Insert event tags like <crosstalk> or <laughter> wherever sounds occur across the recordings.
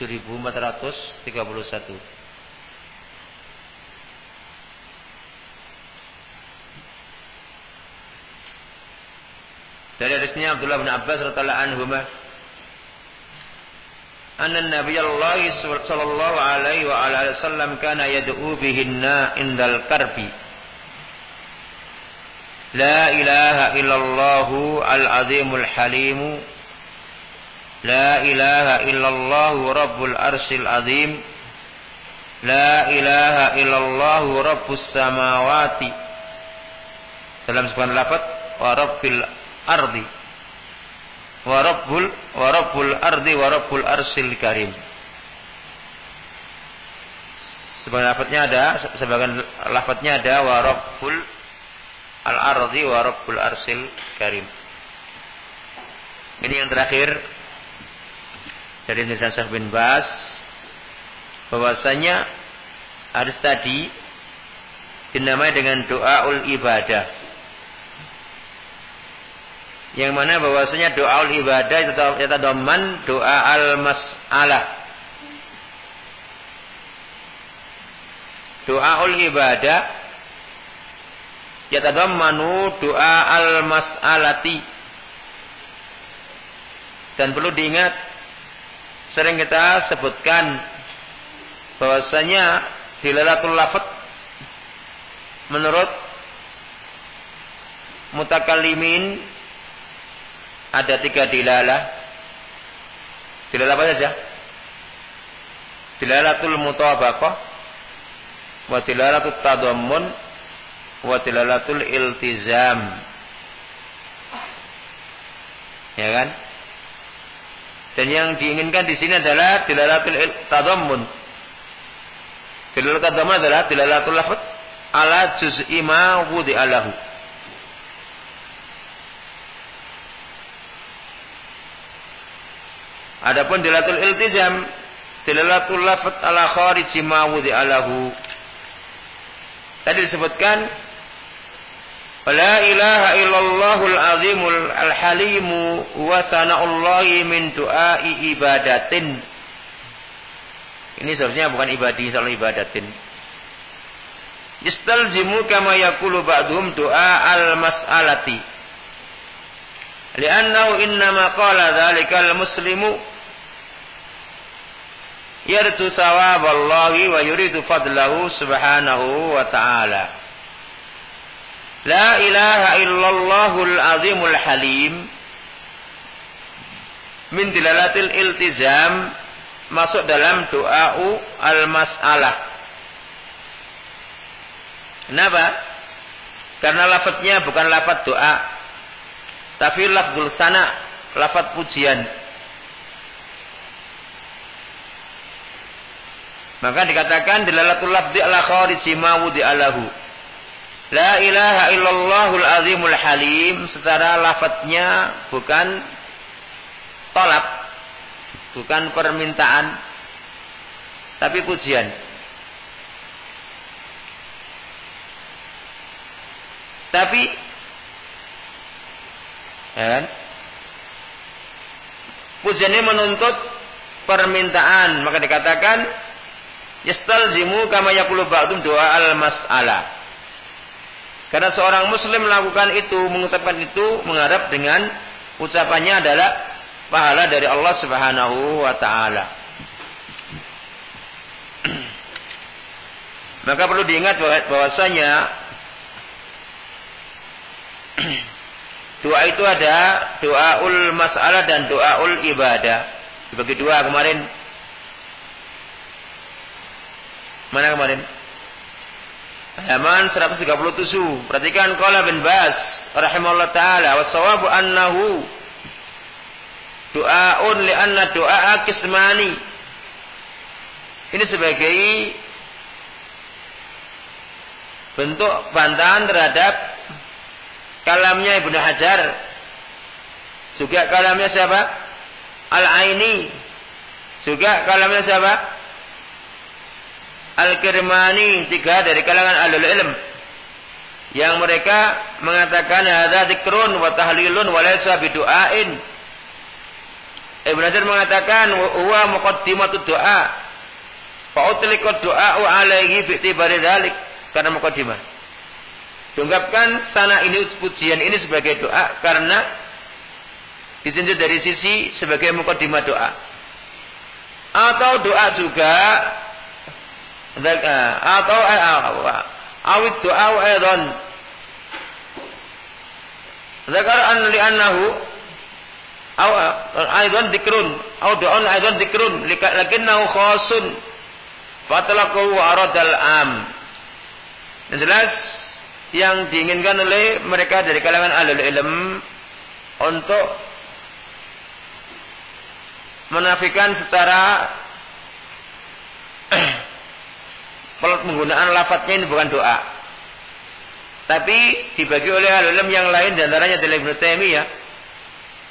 7431. Dari hadisnya Abdullah bin Abbas radhiyallahu anhu anna Nabi Allah sallallahu alaihi wa alihi wasallam kana yad'u bihinna indal karbi La ilaha illallah al-azimul halimu La ilaha illallah rabbul arsil azim. La ilaha illallah rabbus samawati. Dalam sebuah lafaz wa rabbil ardi. Wa rabbul wa rabbul ardi wa rabbul arsil karim. Sebagian lafadznya ada sebagian lafadznya ada wa rabbul al ardi wa rabbul arsil karim. Ini yang terakhir dari Nizam Syekh bin Bas bahwasanya hadis tadi dinamai dengan doaul ibadah yang mana bahwasanya doa ibadah itu yatadamman doa al-mas'alah. Doa ibadah yatadammanu doa al-mas'alati. Dan perlu diingat sering kita sebutkan bahwasanya di lalatul lafad menurut mutakalimin ada tiga dilalah. Dilalah apa saja? Dilalatul mutabaqah wa dilalatul tadammun wa dilalatul iltizam. Ya kan? Dan yang diinginkan di sini adalah dilalatul tadammun. Dilalatul tadammun adalah dilalatul lafaz ala juz'i ma wudi'alahu. Adapun dilatul iltizam, dilatul lafat ala khariji ma alahu. Tadi disebutkan La ilaha illallahul azimul al-halimu wa sana'ullahi min du'ai ibadatin. Ini seharusnya bukan ibadi, soal ibadatin. Yastalzimu kama yakulu ba'dhum du'a al-mas'alati. Li'annahu innama qala dhalikal muslimu yarju sawab Allahi wa yuridu fadlahu subhanahu wa ta'ala. La ilaha illallahul azimul halim min dilalatil iltizam masuk dalam doa al-mas'alah. Kenapa? Karena lafadznya bukan lafadz doa. Tapi lafzul sana, lafadz pujian. Maka dikatakan dilalatul lafzi ala khariji ma alahu. La ilaha illallahul azimul halim secara lafadznya bukan tolak, bukan permintaan, tapi pujian. Tapi ya kan? Pujiannya menuntut permintaan, maka dikatakan yastalzimu kama yaqulu ba'dum doa al-mas'ala. Karena seorang muslim melakukan itu, mengucapkan itu mengharap dengan ucapannya adalah pahala dari Allah Subhanahu wa taala. <clears throat> Maka perlu diingat bahwasanya <clears throat> doa itu ada doaul masalah dan doaul ibadah. Dibagi dua kemarin Mana kemarin? Halaman 137. Perhatikan qala bin Bas rahimahullah taala wa sawabu annahu du'aun li anna du'a kismani. Ini sebagai bentuk bantahan terhadap kalamnya Ibnu Hajar. Juga kalamnya siapa? Al-Aini. Juga kalamnya siapa? Al-Kirmani tiga dari kalangan alul ilm yang mereka mengatakan hadza dzikrun wa tahlilun wa laysa bidu'ain Ibnu Hajar mengatakan huwa muqaddimatu doa. Fa utliqat doa alaihi bi tibari dzalik karena muqaddimah. Diungkapkan sana ini pujian ini sebagai doa karena ditinjau dari sisi sebagai mukaddimah doa. Atau doa juga atau awit doa aidan. Zakar an li'annahu aw aidan dikrun. Aw do'an aidan dikrun. Lakinnahu khasun. Fatalaqahu wa aradal am. Yang jelas yang diinginkan oleh mereka dari kalangan alul ilm untuk menafikan secara penggunaan lafadznya ini bukan doa. Tapi dibagi oleh alul ilm yang lain di antaranya adalah Ibnu Taimiyah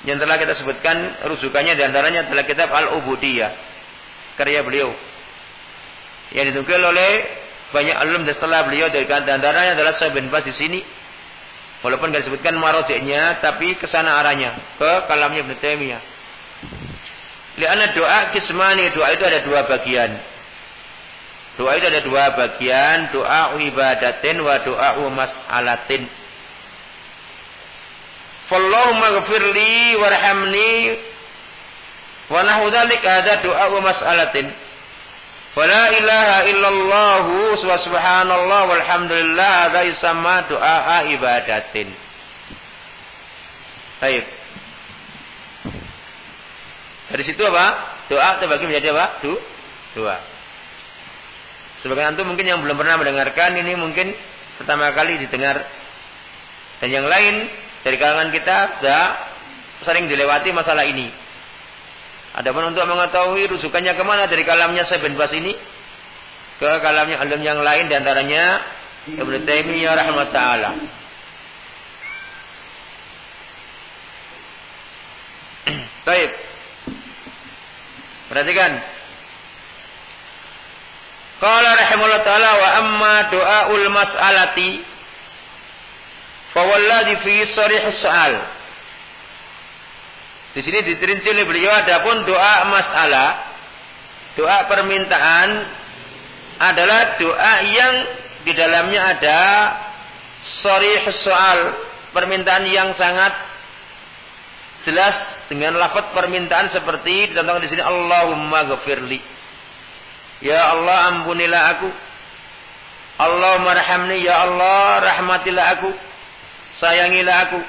yang telah kita sebutkan rujukannya di antaranya adalah kitab Al-Ubudiyah karya beliau yang ditunggu oleh banyak alim setelah beliau dari antaranya adalah Syekh bin Bas di sini. Walaupun tidak disebutkan marojeknya, tapi ke sana arahnya ke kalamnya Ibnu Taimiyah. Lihat doa kismani, doa itu ada dua bagian. Doa itu ada dua bagian, doa ibadatin wa doa mas'alatin. Fallahumma ghafirli warhamni wa nahu ada doa mas'alatin. Wala ilaha illallah wa subhanallah walhamdulillah hadza yusamma doa ibadatin. Baik. Dari situ apa? Doa terbagi menjadi apa? Du, dua. Sebagian antum mungkin yang belum pernah mendengarkan ini mungkin pertama kali didengar. Dan yang lain dari kalangan kita sudah sering dilewati masalah ini. Adapun untuk mengetahui rujukannya ke mana dari kalamnya Syekh bin Bas ini ke kalamnya alim yang lain di antaranya Ibnu Taimiyah rahmat taala. <clears throat> Baik. Perhatikan. Qala rahimahullah taala wa amma du'aul mas'alati fa walladhi fi sarih soal di sini diterinci oleh beliau adapun doa masalah, doa permintaan adalah doa yang di dalamnya ada sorry soal permintaan yang sangat jelas dengan lafaz permintaan seperti dicontohkan di sini Allahumma ghafirli. Ya Allah ampunilah aku. Allah marhamni ya Allah rahmatilah aku. Sayangilah aku.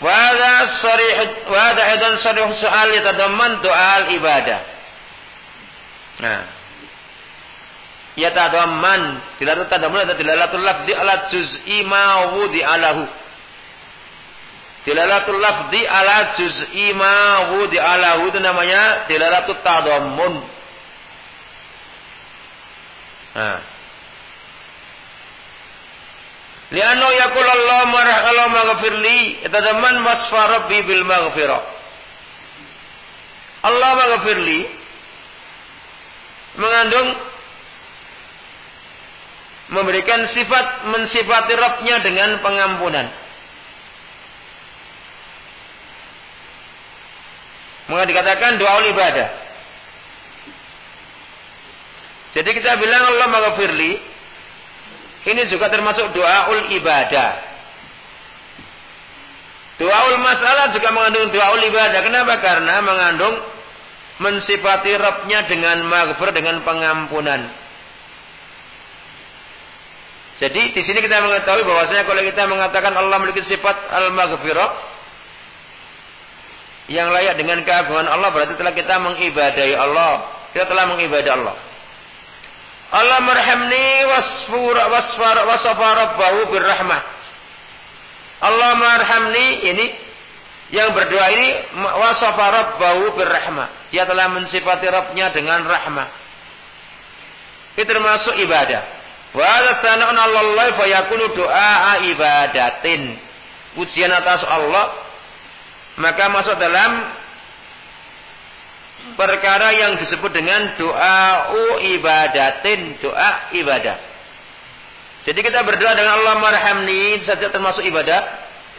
Wada sarih wada aidan sarih soal yatadamman doa ibadah. Nah, Ya yatadamman dilatul tidak atau dilalatul lafzi alat juz'i ma wudi alahu. Dilalatul lafzi alat juz'i ma wudi alahu itu namanya dilalatul tadammun. Lianna yaqul Allah marhalah maghfirli yatadamman wasfa rabbi bil maghfirah. Allah maghfirli mengandung memberikan sifat mensifati Rabbnya dengan pengampunan. Maka dikatakan doa ibadah. Jadi kita bilang Allah maghfirli ini juga termasuk doaul ibadah. Doaul masalah juga mengandung doaul ibadah. Kenapa? Karena mengandung mensifati Rabbnya dengan maghfir dengan pengampunan. Jadi di sini kita mengetahui bahwasanya kalau kita mengatakan Allah memiliki sifat al-maghfirah yang layak dengan keagungan Allah berarti telah kita mengibadahi Allah. Kita telah mengibadahi Allah. Allah marhamni wasfur wasfar wasafa rabbahu birrahmah. Allah marhamni ini yang berdoa ini wasafa rabbahu birrahmah. Dia telah mensifati Rabbnya dengan rahmah. Itu termasuk ibadah. Wa sana'un Allah fa yakunu doa ibadatin. Pujian atas Allah maka masuk dalam perkara yang disebut dengan doa ibadatin, doa ibadah. Jadi kita berdoa dengan Allah marhamni saja termasuk ibadah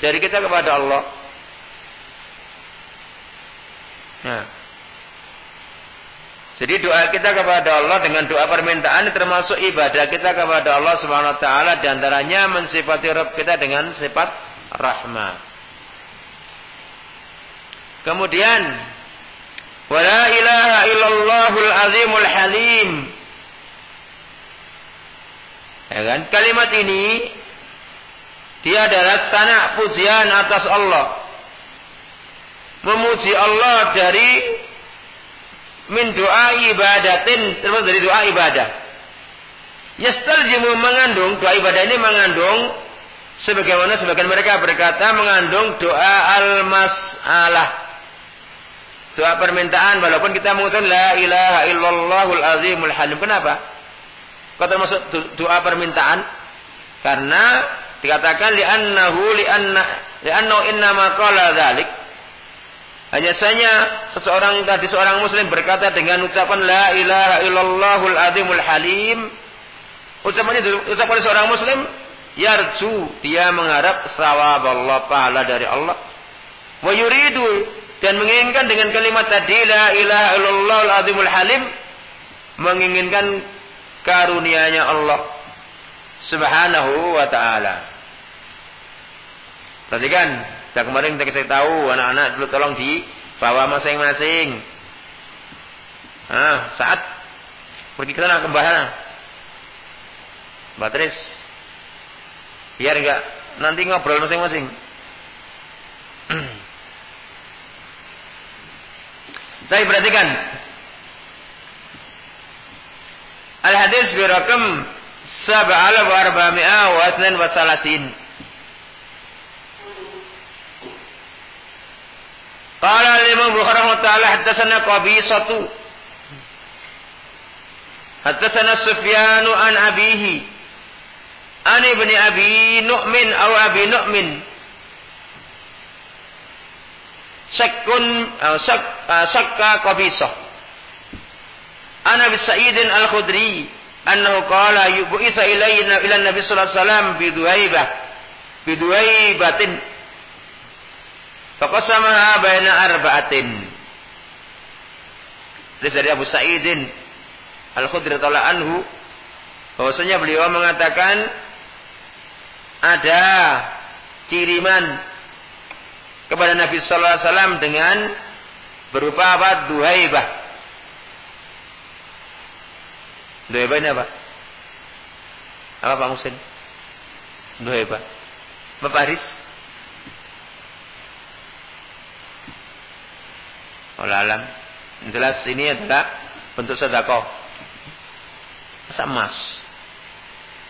dari kita kepada Allah. Nah. Jadi doa kita kepada Allah dengan doa permintaan termasuk ibadah kita kepada Allah Subhanahu wa taala di antaranya mensifati Rabb kita dengan sifat rahmat. Kemudian wala ilaha illallahul azimul halim. Ya kan? Kalimat ini dia adalah tanah pujian atas Allah. Memuji Allah dari min doa ibadatin termasuk dari doa ibadah. Yastalzimu mengandung doa ibadah ini mengandung sebagaimana sebagian mereka berkata mengandung doa al-mas'alah. Doa permintaan walaupun kita mengucapkan la ilaha illallahul azimul halim. Kenapa? Kau termasuk doa permintaan karena dikatakan li'annahu li'anna li'annahu innama qala dzalik hanya saja seseorang tadi seorang muslim berkata dengan ucapan la ilaha illallahul azimul halim. Ucapan itu ucapan seorang muslim yarju dia mengharap sawab Allah pahala dari Allah. Wa yuridu dan menginginkan dengan kalimat tadi la ilaha illallahul azimul halim menginginkan karunia-Nya Allah Subhanahu wa taala. Perhatikan dan kemarin kita kasih tahu anak-anak dulu tolong di bawa masing-masing. Ah, saat pergi ke sana ke bahana. Batris. Biar enggak nanti ngobrol masing-masing. Saya perhatikan. Al-hadis bi rakam 7432. Qala al-Imam Bukhari rahimahullah hadatsana Qabisatu Hadatsana Sufyan an abihi an ibni Abi Nu'min aw Abi Nu'min Sakkun sak sakka Qabisah An Abi Sa'id al-Khudri annahu qala yubu'itha ilayna ila Nabi sallallahu alaihi wasallam bi Duhaibah bi Duhaibatin Faqasamaha baina arba'atin. Hadis dari Abu Sa'idin Al-Khudri radhiyallahu anhu bahwasanya beliau mengatakan ada kiriman kepada Nabi sallallahu alaihi wasallam dengan berupa apa? Duhaibah. Duhaibah ini apa? Apa Pak Musin? Duhaibah. Bapak Haris? Allah alam. Jelas ini adalah bentuk sedekah. Masa emas.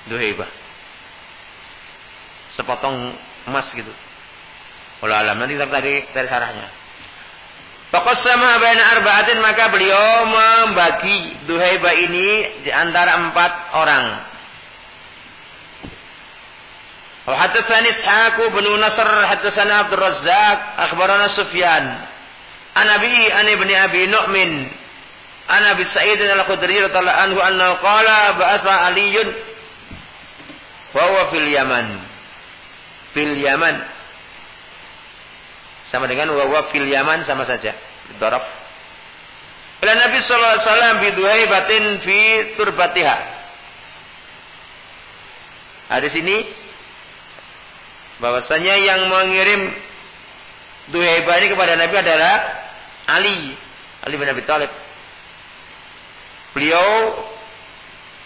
Hebat. Sepotong emas gitu. Allah alam. Nanti tadi dari sarahnya. Pokok sama baina arbaatin maka beliau membagi duhaiba ini di antara empat orang. Hadatsani Ishaq bin Nasr hadatsana Abdul Razzaq akhbarana Sufyan An Abi an Ibni Abi Nu'min an Abi Sa'id al-Khudri radhiyallahu anhu annahu qala ba'atha Aliyun wa huwa fil Yaman. Fil Yaman. Sama dengan wa huwa fil Yaman sama saja. Darab. Ila Nabi sallallahu alaihi wasallam bi duhaibatin fi turbatiha. Ada sini bahwasanya yang mengirim duhaibah ini kepada Nabi adalah Ali, Ali bin Abi Thalib. Beliau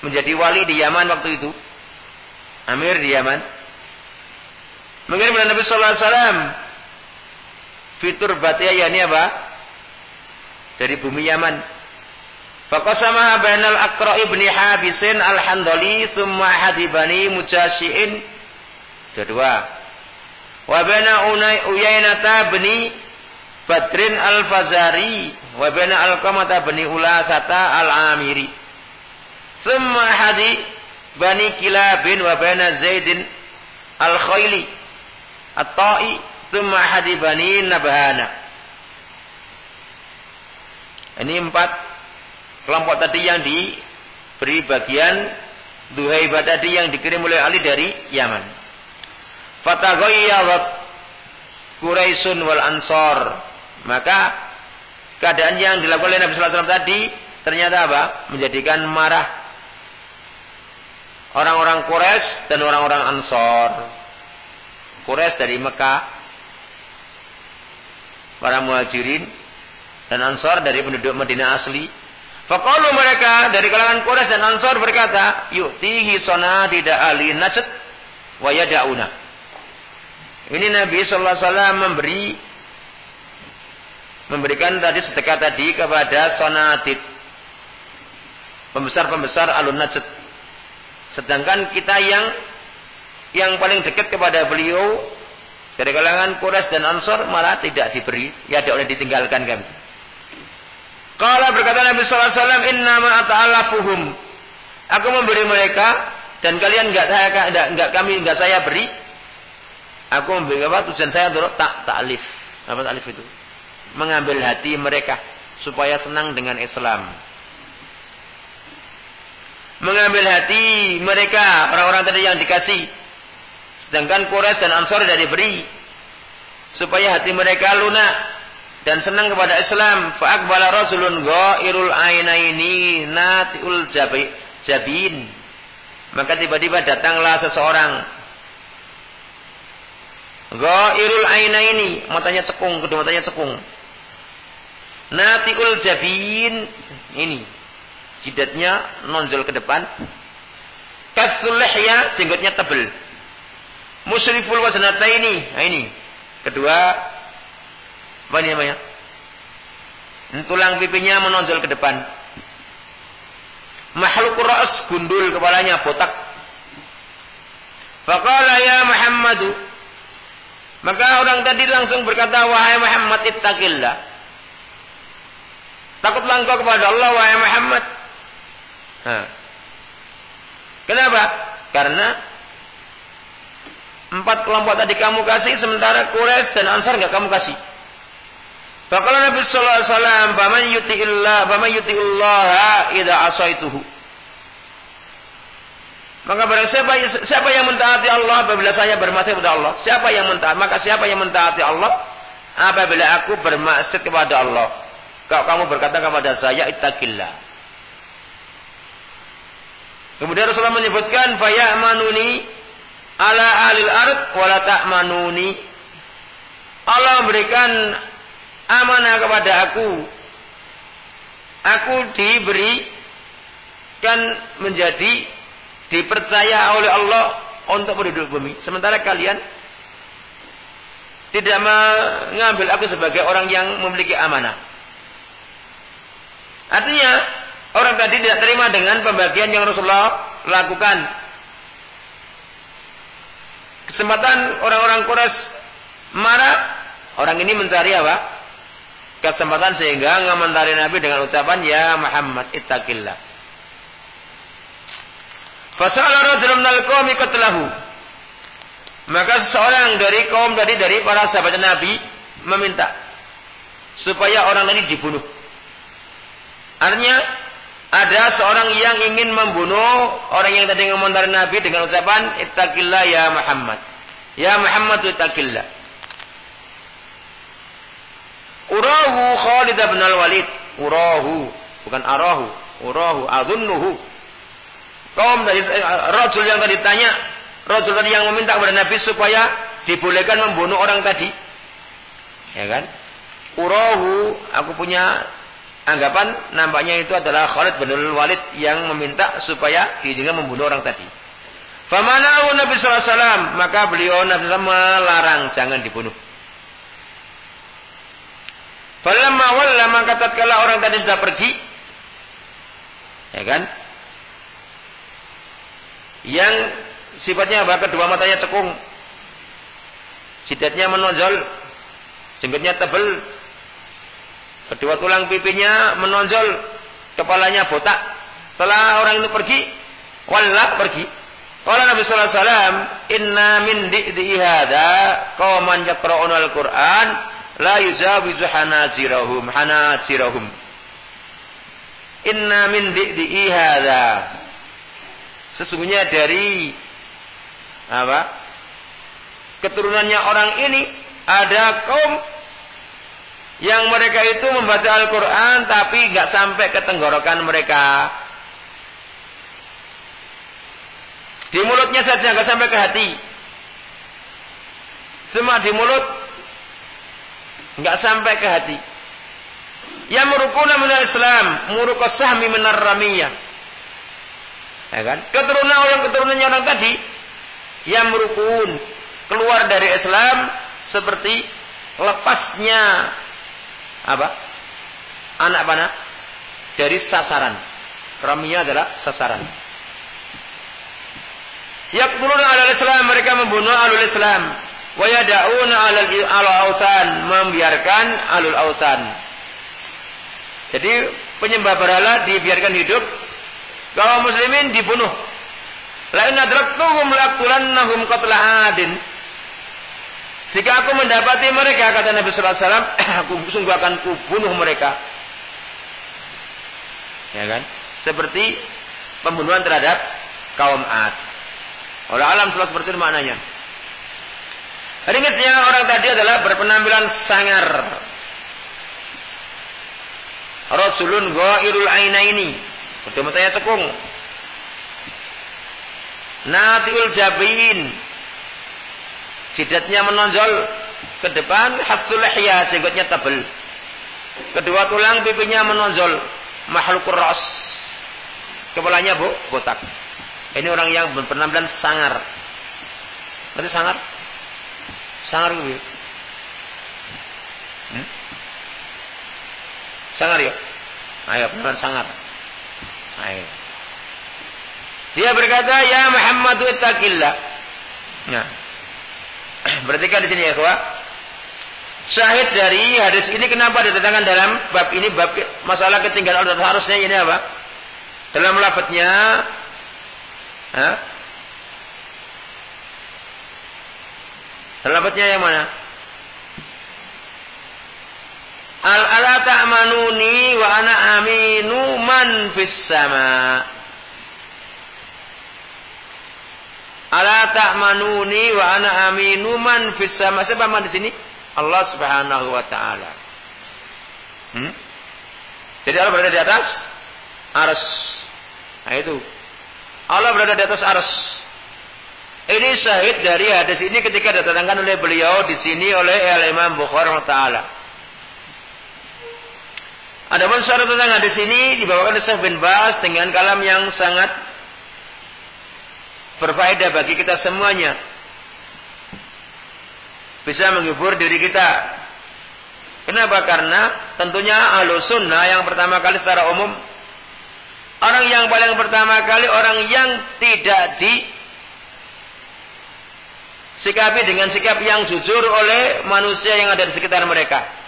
menjadi wali di Yaman waktu itu. Amir di Yaman. Mengirim kepada Nabi sallallahu alaihi wasallam fitur batia yakni apa? Dari bumi Yaman. Faqasama bainal Aqra ibni Habisin al-Handali thumma hadibani mujasyiin. Kedua. Wa baina Uyainata bani Badrin al-Fazari wa baina al-Qamata bani Ulasata al-Amiri. Thumma hadi bani Kilabin wa baina Zaidin al-Khayli at-Ta'i thumma hadi bani Nabhana. Ini empat kelompok tadi yang diberi bagian Duhaibah tadi yang dikirim oleh Ali dari Yaman. Fataghayyadhat Quraisyun wal Ansar maka keadaan yang dilakukan oleh Nabi sallallahu alaihi wasallam tadi ternyata apa? Menjadikan marah orang-orang Quraisy dan orang-orang Ansor. Quraisy dari Mekah, para muhajirin dan Ansor dari penduduk Madinah asli. Faqalu mereka dari kalangan Quraisy dan Ansor berkata, "Yu'tihi tidak ali najd wa yada'una." Ini Nabi sallallahu alaihi wasallam memberi memberikan tadi sedekah tadi kepada sonadid pembesar-pembesar alun najd sedangkan kita yang yang paling dekat kepada beliau dari kalangan Quraisy dan Ansor malah tidak diberi ya tidak oleh ditinggalkan kami Kala berkata Nabi sallallahu alaihi wasallam inna ma ata'alafuhum. Aku memberi mereka dan kalian enggak saya enggak, enggak kami enggak saya beri. Aku memberi apa? Tujuan saya untuk tak taklif apa taklif itu? Mengambil hati mereka supaya senang dengan Islam. Mengambil hati mereka orang-orang tadi yang dikasih. Sedangkan Quraisy dan Ansar tidak diberi supaya hati mereka lunak dan senang kepada Islam. Fa'akbala rasulun ghairul ainaini natiul jabin. Maka tiba-tiba datanglah seseorang Ghairul ainaini, matanya cekung, kedua matanya cekung. Natiul jabin ini jidatnya nonjol ke depan. Kasul ya jenggotnya tebal. Musriful waznata ini, nah ini. Kedua apa ini namanya? Tulang pipinya menonjol ke depan. Makhluk ras gundul kepalanya botak. Faqala ya Muhammadu. Maka orang tadi langsung berkata, wahai Muhammad ittaqillah. Takutlah engkau kepada Allah wahai Muhammad. Nah. Kenapa? Karena empat kelompok tadi kamu kasih sementara Quraisy dan Ansar enggak kamu kasih. Faqala Nabi sallallahu alaihi wasallam, "Faman yuti'illah, faman yuti'illaha idza asaituhu." Maka barang siapa, siapa yang mentaati Allah apabila saya bermaksiat kepada Allah? Siapa yang mentaati? Maka siapa yang mentaati Allah apabila aku bermaksiat kepada Allah? Kalau kamu berkata kepada saya ittaqillah. Kemudian Rasulullah menyebutkan manuni ala alil ard wala ta'manuni. Allah memberikan amanah kepada aku. Aku diberi kan menjadi dipercaya oleh Allah untuk penduduk bumi. Sementara kalian tidak mengambil aku sebagai orang yang memiliki amanah. Artinya orang tadi tidak terima dengan pembagian yang Rasulullah lakukan. Kesempatan orang-orang Quraisy marah, orang ini mencari apa? Kesempatan sehingga mengomentari Nabi dengan ucapan ya Muhammad ittaqillah. Fasala rajulun minal qaumi qatlahu. Maka seorang dari kaum tadi dari para sahabat Nabi meminta supaya orang ini dibunuh. Artinya ada seorang yang ingin membunuh orang yang tadi mengomentari Nabi dengan ucapan ittaqillah ya Muhammad. Ya Muhammad ittaqillah. Urahu Khalid bin al-Walid. Urahu, bukan arahu. Urahu, adunnuhu. Kaum dari rajul yang tadi tanya, rajul tadi yang meminta kepada Nabi supaya dibolehkan membunuh orang tadi. Ya kan? Urahu, aku punya anggapan nampaknya itu adalah Khalid bin Walid yang meminta supaya diizinkan membunuh orang tadi. Famanahu Nabi SAW, maka beliau Nabi SAW melarang jangan dibunuh. Falamma walla maka tatkala orang tadi sudah pergi, ya kan? Yang sifatnya apa? Kedua matanya cekung, jidatnya menonjol, jenggotnya tebal, Kedua tulang pipinya menonjol, kepalanya botak. Setelah orang itu pergi, walla pergi. Kalau Nabi sallallahu alaihi wasallam, "Inna min di'di hadza qauman yaqra'una al-Qur'an la yujawizu hanazirahum hanazirahum." Inna min di'di hadza. Sesungguhnya dari apa? Keturunannya orang ini ada kaum Yang mereka itu membaca Al-Quran tapi nggak sampai ke tenggorokan mereka. Di mulutnya saja nggak sampai ke hati. Cuma di mulut nggak sampai ke hati. Yang merukuna minal Islam, murukas sahmi minar ramiyah. Ya kan? Keturunan orang keturunannya orang tadi yang merukun keluar dari Islam seperti lepasnya apa? Anak panah dari sasaran. Ramiyah adalah sasaran. Yaqtuluna alal Islam, mereka membunuh alul Islam. Wa yada'una alal al autan, membiarkan alul autan. Jadi penyembah berhala dibiarkan hidup, kaum muslimin dibunuh. La in adraktuhum laqtulannahum qatla adin. Jika aku mendapati mereka kata Nabi sallallahu alaihi wasallam, <clears throat> aku sungguh akan kubunuh mereka. Ya kan? Seperti pembunuhan terhadap kaum Ad. Oleh alam telah seperti itu maknanya. Ringkasnya orang tadi adalah berpenampilan sangar. Rasulun ghairul ainaini. Kedua matanya cekung. Natiul jabin. Jidatnya menonjol ke depan, hatsul lihya, jenggotnya tebal. Kedua tulang pipinya menonjol, makhluk ras. Kepalanya bu, botak. Ini orang yang berpenampilan sangar. Berarti sangar? Sangar gue. Hmm? Sangar ya? Ayo, penampilan sangar. Ayo. Dia berkata, Ya Muhammadu ittaqillah. Nah. <clears throat> Berarti kan di sini ya, kawan. Syahid dari hadis ini kenapa ditetapkan dalam bab ini bab masalah ketinggalan harusnya ini apa? Dalam lafadznya Hah? Lafadznya yang mana? Al ala ta'manuni wa ana aminu man fis sama. Ala ta'manuni wa ana aminu man fis sama. Siapa man di sini? Allah Subhanahu wa taala. Hmm? Jadi Allah berada di atas ars. Nah itu. Allah berada di atas ars. Ini syahid dari hadis ini ketika didatangkan oleh beliau di sini oleh Al Imam Bukhari taala. Ada masalah tentang hadis ini dibawakan oleh Syekh bin Bas dengan kalam yang sangat berfaedah bagi kita semuanya. Bisa menghibur diri kita. Kenapa? Karena tentunya ahlu sunnah yang pertama kali secara umum Orang yang paling pertama kali orang yang tidak di sikapi dengan sikap yang jujur oleh manusia yang ada di sekitar mereka.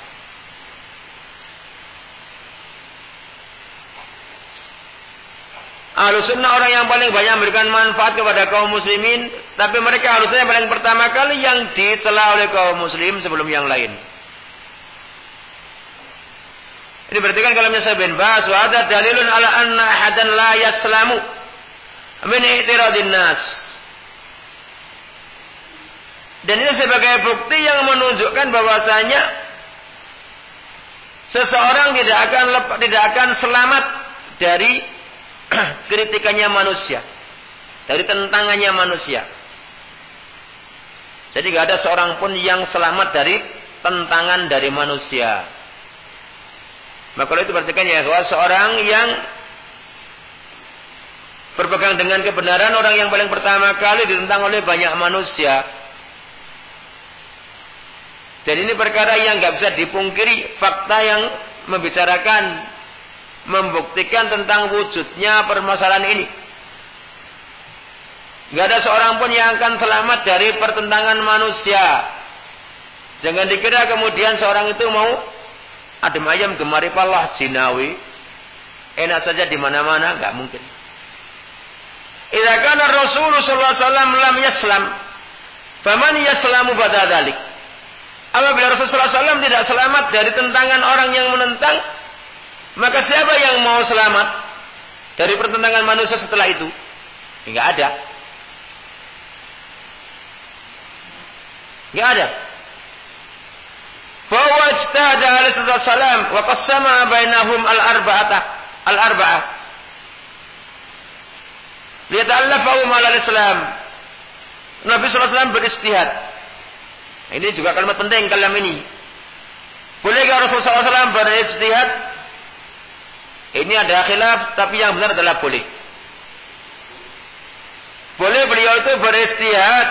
Alusnya orang yang paling banyak memberikan manfaat kepada kaum muslimin, tapi mereka harusnya paling pertama kali yang dicela oleh kaum muslim sebelum yang lain. Ini berarti kan kalamnya saya bin Bas ada dalilun ala anna ahadan la yaslamu min i'tiradin nas. Dan ini sebagai bukti yang menunjukkan bahwasanya seseorang tidak akan tidak akan selamat dari <clears throat> kritikannya manusia, dari tentangannya manusia. Jadi tidak ada seorang pun yang selamat dari tentangan dari manusia. Maka itu perhatikan ya bahwa seorang yang berpegang dengan kebenaran orang yang paling pertama kali ditentang oleh banyak manusia. Dan ini perkara yang nggak bisa dipungkiri fakta yang membicarakan membuktikan tentang wujudnya permasalahan ini. Gak ada seorang pun yang akan selamat dari pertentangan manusia. Jangan dikira kemudian seorang itu mau Adem ayam gemari palah sinawi. Enak saja di mana-mana, nggak mungkin. Idza kana Rasul sallallahu alaihi wasallam lam yaslam, faman yaslamu pada dalik. Apabila Rasulullah SAW tidak selamat dari tentangan orang yang menentang, maka siapa yang mau selamat dari pertentangan manusia setelah itu? Enggak ada. Enggak ada. bahwa ijtihada alaihi salam wa qassama bainahum al-arba'ata al-arba'ah liyata'allafahum ala islam Nabi SAW beristihad ini juga kalimat penting kalimat ini bolehkah Rasulullah SAW beristihad ini ada khilaf tapi yang benar adalah boleh boleh beliau itu beristihad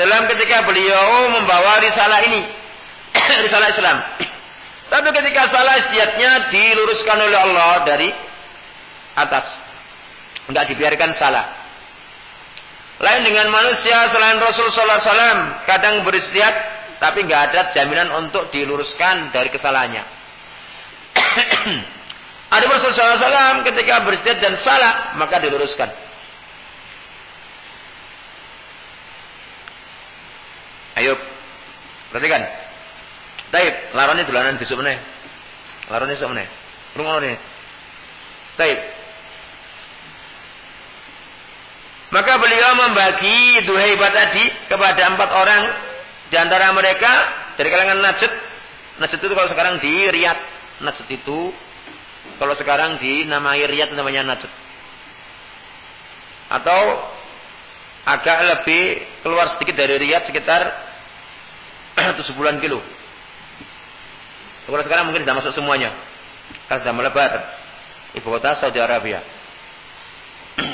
dalam ketika beliau membawa risalah ini. <coughs> risalah Islam. <coughs> Tapi ketika salah istihadnya diluruskan oleh Allah dari atas. Tidak dibiarkan salah. Lain dengan manusia selain Rasul Wasallam kadang beristihad tapi nggak ada jaminan untuk diluruskan dari kesalahannya. <coughs> ada Rasul Sallallahu Alaihi Wasallam ketika beristihad dan salah maka diluruskan. Ayo. Perhatikan. Taib, larane dolanan besok meneh. Larane besok meneh. Ne. Taib. Maka beliau membagi duhaibat tadi kepada empat orang di antara mereka dari kalangan Najd. Najd itu kalau sekarang di Riyadh. Najd itu kalau sekarang dinamai Riyadh namanya Najd. Atau agak lebih keluar sedikit dari Riyadh sekitar <clears throat> atau sebulan kilo. Kalau sekarang mungkin sudah masuk semuanya. Karena sudah melebar. Ibu kota Saudi Arabia. <clears throat>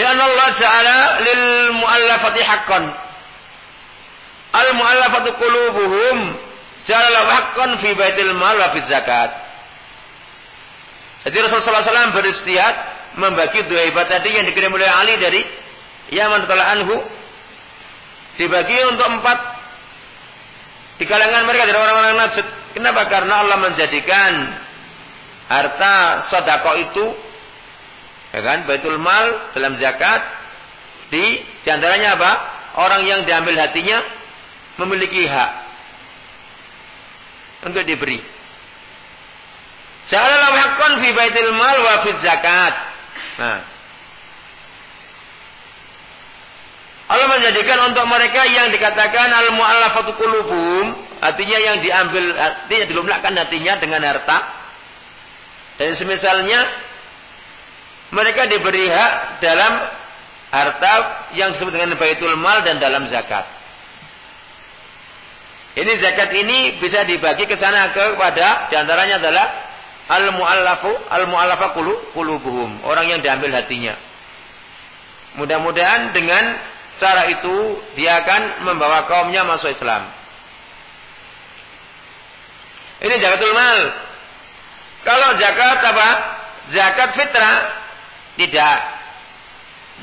Lian Allah Ta'ala lil mu'allafati haqqan. Al mu'allafatu qulubuhum jalla haqqan fi baitil mal wa zakat. Jadi Rasulullah SAW beristiad membagi dua ibadah tadi yang dikirim oleh Ali dari Yaman anhu dibagi untuk empat di kalangan mereka dari orang-orang Najd. Kenapa? Karena Allah menjadikan harta sodako itu, ya kan, baitul mal dalam zakat di di antaranya apa? Orang yang diambil hatinya memiliki hak untuk diberi. Ja'ala haqqan fi baitul mal wa fi zakat. Nah, Allah menjadikan untuk mereka yang dikatakan al-mu'allafatu qulubuhum, artinya yang diambil artinya dilumlakkan hatinya dengan harta. Dan semisalnya mereka diberi hak dalam harta yang disebut dengan baitul mal dan dalam zakat. Ini zakat ini bisa dibagi ke sana kepada di antaranya adalah al-mu'allafu al-mu'allafa qulubuhum, orang yang diambil hatinya. Mudah-mudahan dengan Cara itu dia akan membawa kaumnya masuk Islam. Ini zakatul mal. Kalau zakat apa? Zakat fitrah tidak.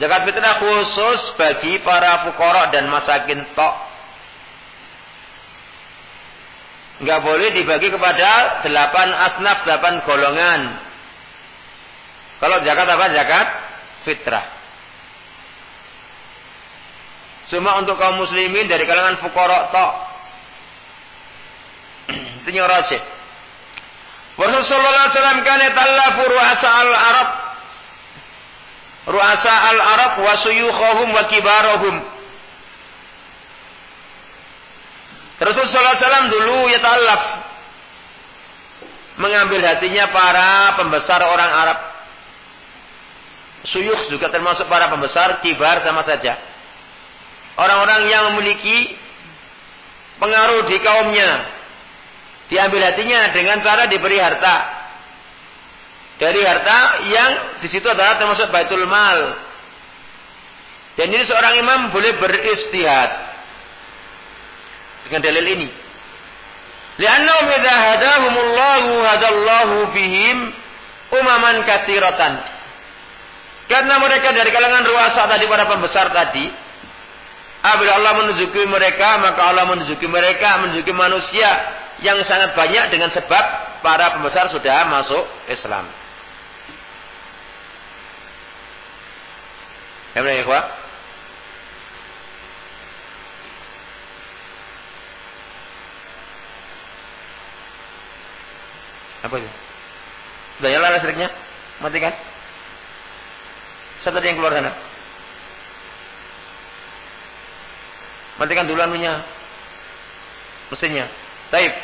Zakat fitrah khusus bagi para fukorok dan masakin tok. Enggak boleh dibagi kepada delapan asnaf, delapan golongan. Kalau zakat apa? Zakat fitrah. Cuma untuk kaum muslimin dari kalangan fukorok tok. <clears throat> Itu rasyid. Rasulullah SAW kan yatallafu ru'asa al-Arab. Ru'asa al-Arab wa suyukhahum wa kibarahum. Rasulullah SAW dulu yatallaf. Mengambil hatinya para pembesar orang Arab. Suyuh juga termasuk para pembesar, kibar sama saja. Orang-orang yang memiliki pengaruh di kaumnya. Diambil hatinya dengan cara diberi harta. Dari harta yang di situ adalah termasuk baitul mal. Dan ini seorang imam boleh beristihad dengan dalil ini li'annahum idza hadahumullahu hadallahu bihim umaman katsiratan karena mereka dari kalangan ruasa tadi para pembesar tadi Apabila Allah menunjuki mereka, maka Allah menunjuki mereka, menunjuki manusia yang sangat banyak dengan sebab para pembesar sudah masuk Islam. Ya Apa itu? Sudah nyala listriknya? Matikan. Saya tadi yang keluar sana? Matikan dulu anunya. Mesinnya. Taib.